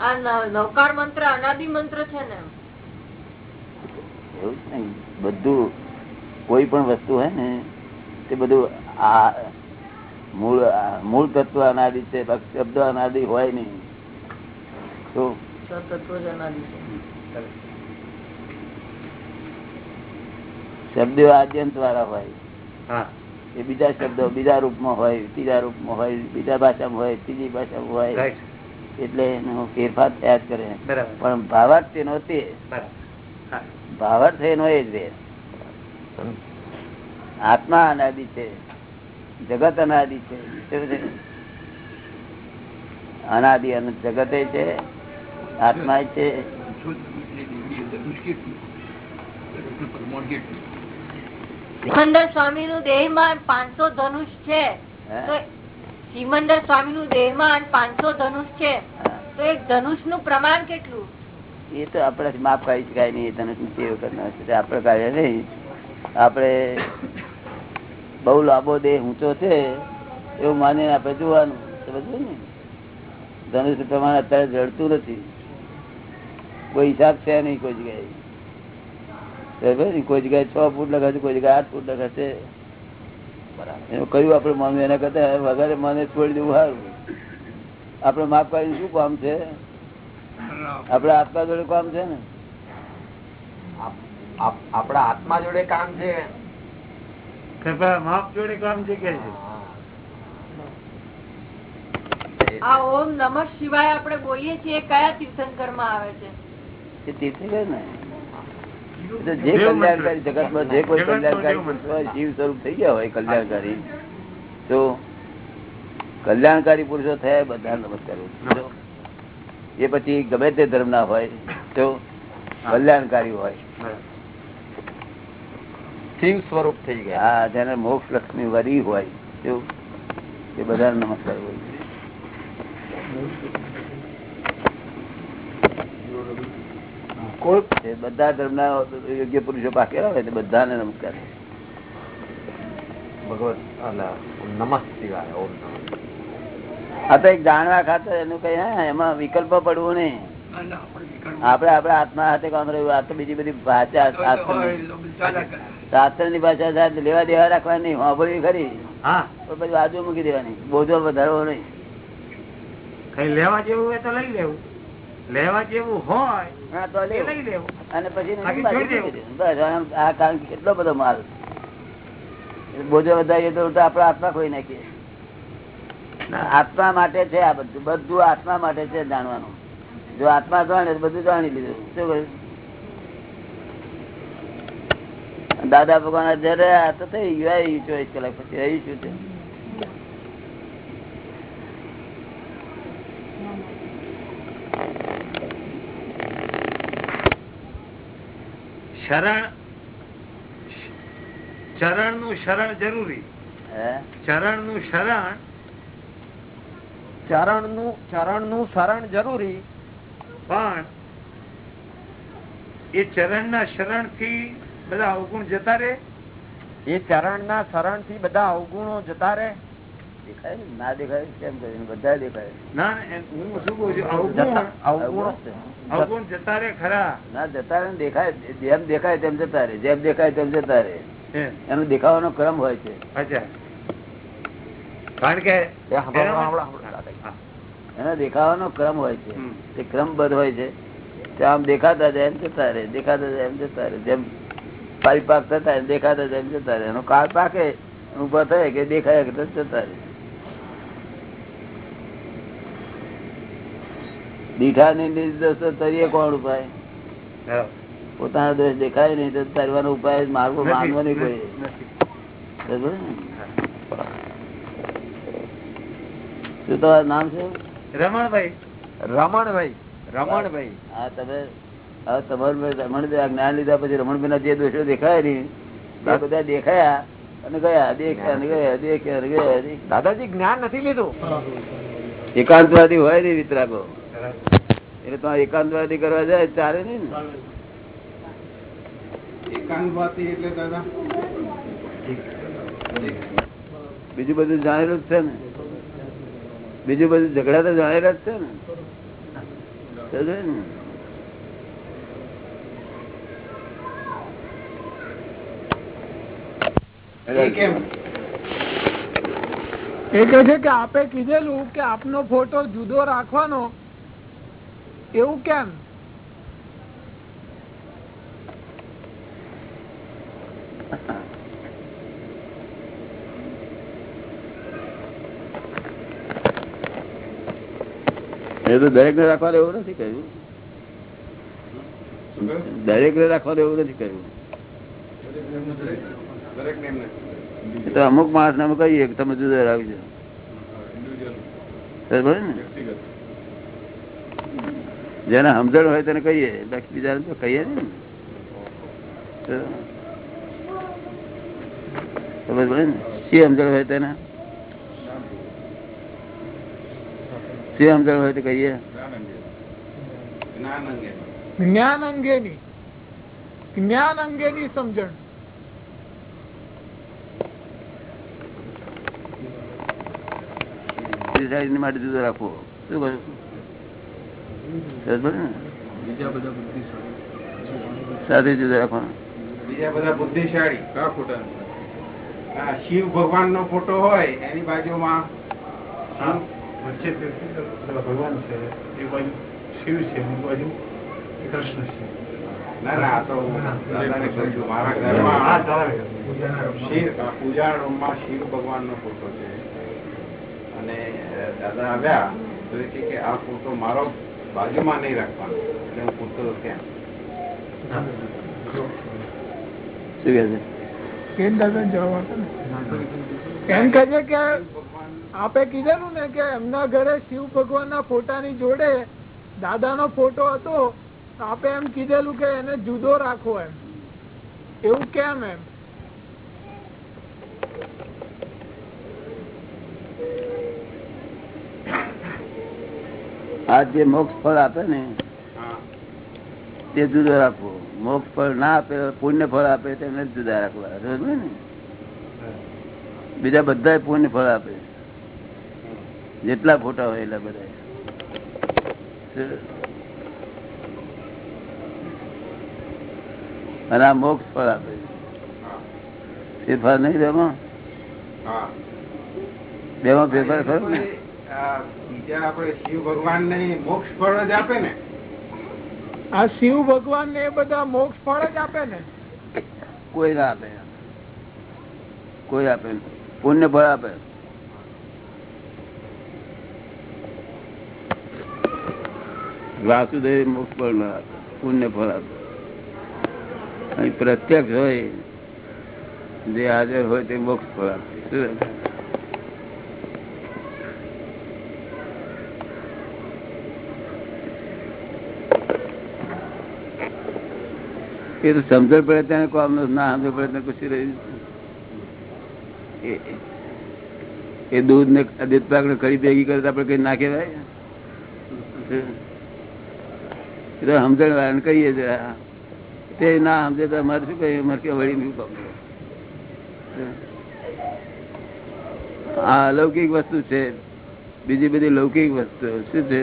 આ નવકાર મંત્ર અનાદિ મંત્ર છે ને. એવું જ નહીં. બધું કોઈ પણ વસ્તુ હોય ને તે બધું આ મૂળ મૂળ તત્વ અનાદિ છે શબ્દ અનાદિ હોય નહીં. તો શબ્દો આદ્યંત વાળા હોય. હા. એ બીજા શબ્દો બીજા રૂપમાં હોય ત્રીજા રૂપમાં હોય બીજા ભાષામાં હોય ત્રીજી ભાષામાં હોય. એટલે એનો ફેરફાર થયા જ કરે. બરાબર. પણ ભાવાર્થ તેનો તે બરાબર છે એનો એ જ રહે. આત્મા અનાદિ છે જગત અનાદિ છે અનાદિ અને જગતે છે આત્મા છે. સિમંદર સ્વામી નું દેહમાં પાંચસો ધનુષ છે. સિમંદર સ્વામી નું દેહમાં પાંચસો ધનુષ છે. તો એક ધનુષનું પ્રમાણ કેટલું? એ તો આપડે માફ કરી શકાય નહીં તને ની સેવ કરનાર છે આપડે કાર્ય નહીં. આપડે બહુ લાંબો દેહ ઊંચો છે, એવું માનીને આપડે જોવાનું ધનુષ પ્રમાણે અત્યારે જડતું નથી. કોઈ હિસાબ છે નહીં કોઈ જગ્યાએ. કોઈ જગ્યાએ છ ફૂટ લખાશે કોઈ જગ્યાએ આઠ ફૂટ લખાશે એનું કયું આપડે માનવું એના કરતા વગર મને છોડી દેવું સારું. આપડે માફ કરીને શું કામ છે? આપડે આત્મા જોડે કામ છે ને? આપડા આત્મા જોડે કામ છે. માપ જોડે કામ છે કે આ ઓમ નમઃ શિવાય આપણે બોલીએ છીએ કયા તીર્થંકરમાં આવે છે? એ તીર્થંકર ને. જે કલ્યાણકારી જગતમાં જે કોઈ કલ્યાણકારી હોય જીવ સ્વરૂપ થઈ ગયા હોય કલ્યાણકારી તો કલ્યાણકારી પુરુષો થયા બધા નમસ્કાર. એ પછી ગમે તે ધર્મ ના હોય તો કલ્યાણકારી હોય. શિવ સ્વરૂપ થઈ ગયા. હા જેને મોક્ષ લક્ષ્મી વરી હોય એ બધા નમસ્કાર હોય. કોઈ બધા ધર્મ ના યોગ્ય પુરુષો પાકેલા હોય તો બધાને નમસ્કાર. ભગવત અલા, નમઃ શિવાય ઓમ નમઃ. આ તો એક જાણવા ખાતર એનું કઈ હા એમાં વિકલ્પ પડવું નહીં. આપડે આપડે આત્મા હાથે કામ રહ્યું આ તો બીજી બધી ભાષા શાસ્ત્રની ભાષા સાથે લેવા દેવા રાખવાની નહીં ખરી. હા. પછી બાજુ મૂકી દેવાની બોધો વધારવો નહીં. કઈ લેવા જેવું હોય તો લઈ લેવું. લેવા જેવું હોય તો લઈ લેવું. અને પછી બાજુ કેટલો બધો માલ. બોજો વધારીએ તો આપડે આત્મા ખોઈ નાખીએ. આત્મા માટે છે આ બધું. બધું આત્મા માટે છે જાણવાનું. જો આત્મા જાણે બધું જાણી લીધું. શું કહ્યું? દાદા ભગવાન જયારે આ તો થઈ ગયું આવી ચોવીસ કલાક પછી. આવી શું છે? શરણ ચરણનું શરણ જરૂરી. ચરણનું શરણ ચરણનું ચરણનું શરણ જરૂરી પણ એ ચરણ ના શરણથી બધા અવગુણ જતા રે એ ચરણ ના બધા અવગુણો જતા દેખાય ના? દેખાય કેમ કરીને બધા દેખાય. ના ના, હું શું કઉ છું? અવગુણ? જતા રે ખરા. ના જતા રહે દેખાય જેમ દેખાય તેમ જતા રે જેમ દેખાય તેમ જતા રે એનો દેખાવાનો ક્રમ હોય છે. અચ્છા. કારણ કે એ હમણાં- હમણાં- હમણાં દાદા. હા. એનો દેખાવાનો ક્રમ હોય છે. તે ક્રમબદ્ધ હોય છે. તે આમ દેખાતા જાય એમ જતા રહે દેખાતા જાય એમ જતા રહે. જેમ પરિપાક થતા દેખાતા જાય એમ જતા રહે. એનો કાળ પાકે ઊભા થાય કે દેખાય કે જતા રહે. દીઠા ની નિર્દોષ તો તરીએ કોણ ઉપાય. પોતાનો દોષ દેખાય નહીં તો તરવાનો ઉપાય માર્ગો માનવો નહીં કોઈ? શું તમારું નામ છે? રમણભાઈ. રમણભાઈ. રમણભાઈ. હા તમે હવે તમારું રમણભાઈ જ્ઞાન લીધા પછી રમણભાઈ ના જે દોષો દેખાય નહીં તે બધા દેખાયા અને ગયા દેખ્યા ગયા દેખ્યા ગયા દાદાજી જ્ઞાન નથી લીધું. એકાંતવાદી હોય ને વિતરાગો. એટલે તો એકાંતવાદી કરવા જાય ચાલે નઈ ને. બીજું બધું જાણેલું જ છે ને. બીજું બધું ઝઘડા તો જાણેલા જ છે ને. એ કહે છે કે આપે કીધેલું કે આપનો ફોટો જુદો રાખવાનો. એવું કેમ? એ તો દરેક ને રાખવાનું એવું નથી કહ્યું દરેક ને રાખવાનું એવું નથી કહ્યું તો અમુક માણસ ને અમે કહીએ તમે જુદા આવી જાઓ. જેને સમજણ હોય તેને કહીએ. બાકી બીજા તો કહીએ ને. સમજ ને? શી સમજણ હોય તેને? શી સમજણ હોય તો કહીએ. જ્ઞાન અંગે જ્ઞાન અંગેની. જ્ઞાન અંગેની સમજણ. માટે જુદો રાખવો. શું કહ્યું સમજ પડે ને? સાથે જુદો રાખવાનો. બીજા બધા બુદ્ધિશાળી. કયા ફોટા શિવ ભગવાન નો ફોટો હોય એની બાજુમાં વચ્ચે તે ભગવાન છે એ બાજુ શિવ છે એ બાજુ કૃષ્ણ છે ના ના આ તો કહું મારા ઘરમાં ચાલે. શિવ આ પૂજા રૂમમાં શિવ ભગવાન નો ફોટો છે અને દાદા આવ્યા તો એ કહે કે આ ફોટો મારો બાજુમાં નહીં રાખવાનો એટલે હું ફોટો ત્યાં કહે કેમ દાદા જવાબ એમ કે છે કે આપે કીધેલું ને કે એમના ઘરે શિવ ભગવાન ના ફોટાની જોડે દાદાનો ફોટો હતો આપે એમ કીધેલું કે એને જુદો રાખો એમ. એવું કેમ એમ? આ જે મોક્ષ ફળ આપે ને તે જુદો રાખવો. મોક્ષ ફળ ના આપે પુણ્ય ફળ આપે તેને જુદા રાખવા ને? બીજા બધા પુણ્ય ફળ આપે. જેટલા ફોટા હોય એટલા બધા. અને આ મોક્ષ ફળ આપે ફેરફાર નહીં બેમાં બેમાં ફેરફાર ખરો ને? બીજા આપણે શિવ ભગવાન ને મોક્ષ ફળ જ આપે ને? આ શિવ ભગવાન ને એ બધા મોક્ષ ફળ જ આપે ને? કોઈ ના આપે. કોઈ આપે નહીં. પુણ્ય ફળ આપે. વાસુદેવ મોક્ષ ફળ ના પુણ્ય ફળ આપે. પ્રત્યક્ષ હોય, જે હાજર હોય તે મોક્ષ ફળ એ તો સમજણ પડે ત્યાં કોમ ના સમજણ પડે ત્યાં કશું રહ્યું એ- દૂધ ને દીપક ને ખરી ભેગી કરે તો આપડે કઈ ના કહેવાય? સમજણ કહીએ તે ના સમજે તો અમારે શું કહીએ? અમારે કે વળી નહીં. આ અલૌકિક વસ્તુ છે. બીજી બધી લૌકિક વસ્તુ શું છે?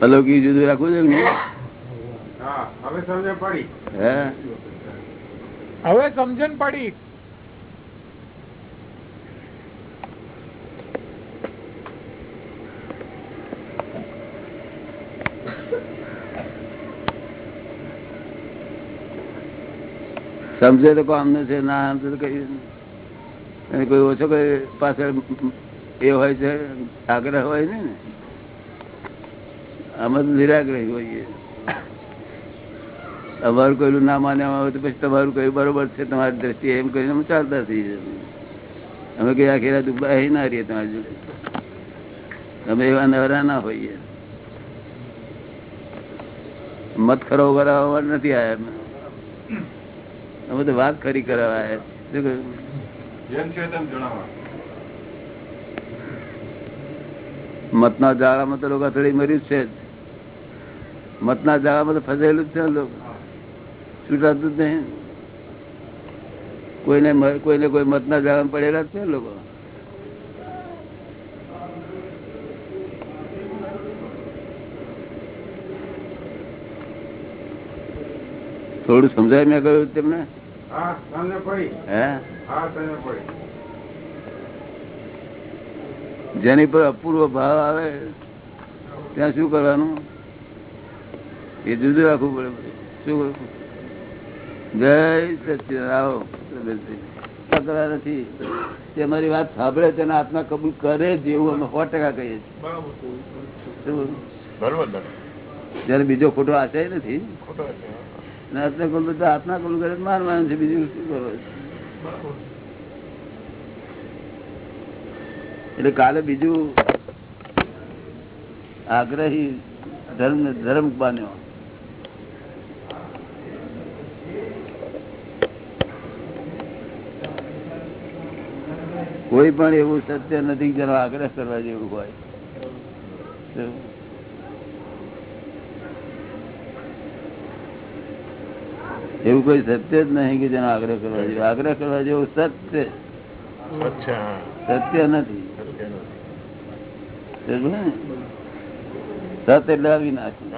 અલૌકિક જુદું રાખવું છે ને હવે સમજણ પડી. હે? હવે સમજણ પડી. સમજે તો કામનું છે ના સમજે તો કઈ કોઈ ઓછો કોઈ પાછળ એ હોય છે, આગ્રહ હોય ને. આમાં તો નિરાગ્રહી હોઈએ. અમારું કોઈનું ના માન્યામાં આવે તો પછી તમારું કયું બરોબર છે, તમારી દ્રષ્ટિએ એમ કરીને અમે ચાલતા થઈ જઈએ અમે કઈ આખી રાત ઊભા ના રહીએ તમારી જોડે. અમે એવા નવરા ના હોઈએ. મત ખરો કરાવવા નથી આયા અમે તો વાત ખરી જણાવવા. મતના જાળામાં તો લોકો અથડી મર્યું છે. મતના જાળામાં તો ફસાયેલું જ છે લોકો. છૂટાતું જ નહીં. કોઈને કોઈને કોઈ મતના જાળામાં પડેલા જ છે લોકો. થોડું સમજાય મેં કહ્યું તેમને? હા સમજ પડી હે? હા સમજ પડી જેની પર અપૂર્વ ભાવ આવે ત્યાં શું કરવાનું? એ જુદું રાખવું પડે શું જય આવો પ્રવેશભાઈ. નથી. તે મારી વાત સાંભળે તેના આત્મા કબૂલ કરે એવું અમે સો ટકા કહીએ છીએ? જયારે બીજો ખોટો આશય નથી. આત્મા કુલ તો આત્મા કુલ કરે મારવાનું છે, બીજું શું કરવાનું એટલે કાલે બીજું આગ્રહી ધર્મ ધર્મ બન્યો. કોઈ પણ એવું સત્ય નથી જેનો આગ્રહ કરવા જેવું હોય શું? એવું કોઈ સત્ય જ નહીં કે જેનો આગ્રહ કરવા જેવો. આગ્રહ કરવા જેવો સત્ય. સત્ય નથી. સત એટલે અવિનાશી.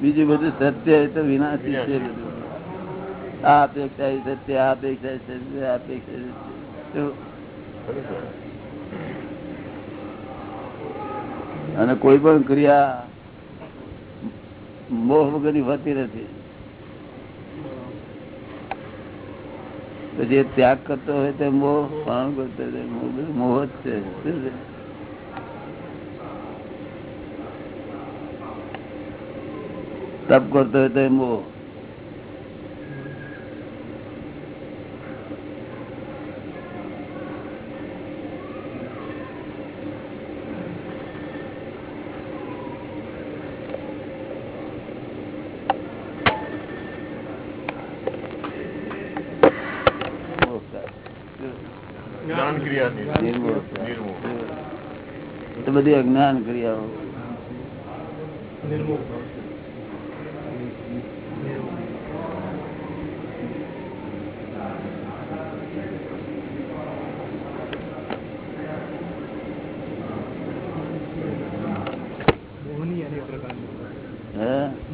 બીજું બધું સત્ય તો વિનાશી છે આ અપેક્ષા એ સત્ય આ અપેક્ષા સત્ય આ અપેક્ષા? અને કોઈ પણ ક્રિયા મોહ વગરની હોતી નથી. પછી એ ત્યાગ કરતો હોય તો મોહ પાણ કરતો તો મોહ જ છે. તપ કરતો હોય તો મોહ. અજ્ઞાન ક્રિયાઓ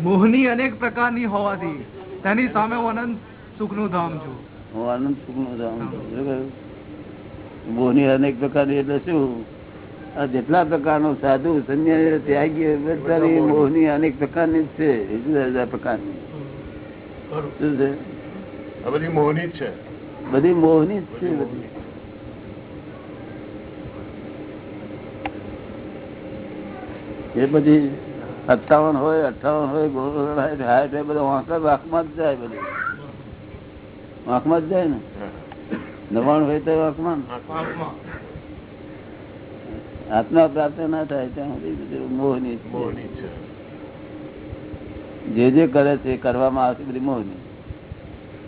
મોહની અનેક પ્રકારની. હોવાથી તેની સામે હું અનંત સુખનું ધામ છું. હું આનંદ સુખનું ધામ છું. મોહની અનેક પ્રકારની એટલે શું? જેટલા પ્રકારનો સાધુ સંન્યાસી ત્યાગી બધાની મોહની અનેક પ્રકારની જ છે જુદા જુદા પ્રકારની. શું છે? બધી મોહની જ છે. બધી મોહની જ છે બધી એ બધી અઠાવન હોય અઠાવન હોય ગોળ હાઈટ બધા એ બધું વાંકમાં જ જાય બધું. વાંકમાં જ જાય ને? નવાણું હોય તો વાંકમાં. આત્મા પ્રાપ્ત ના થાય ત્યાં સુધી મોહની મોહની છે. જે જે કરે છે કરવામાં આવશે બધી મોહની.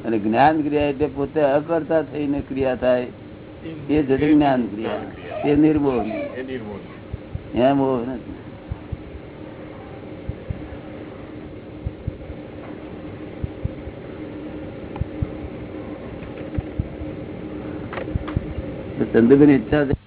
અને જ્ઞાન ક્રિયા એટલે પોતે અકર્તા થઈને ક્રિયા થાય એ જ જ્ઞાન ક્રિયા. એ નિર્મોહ એ મોહ નથી. ચંદુભાઈ ઈચ્છા છે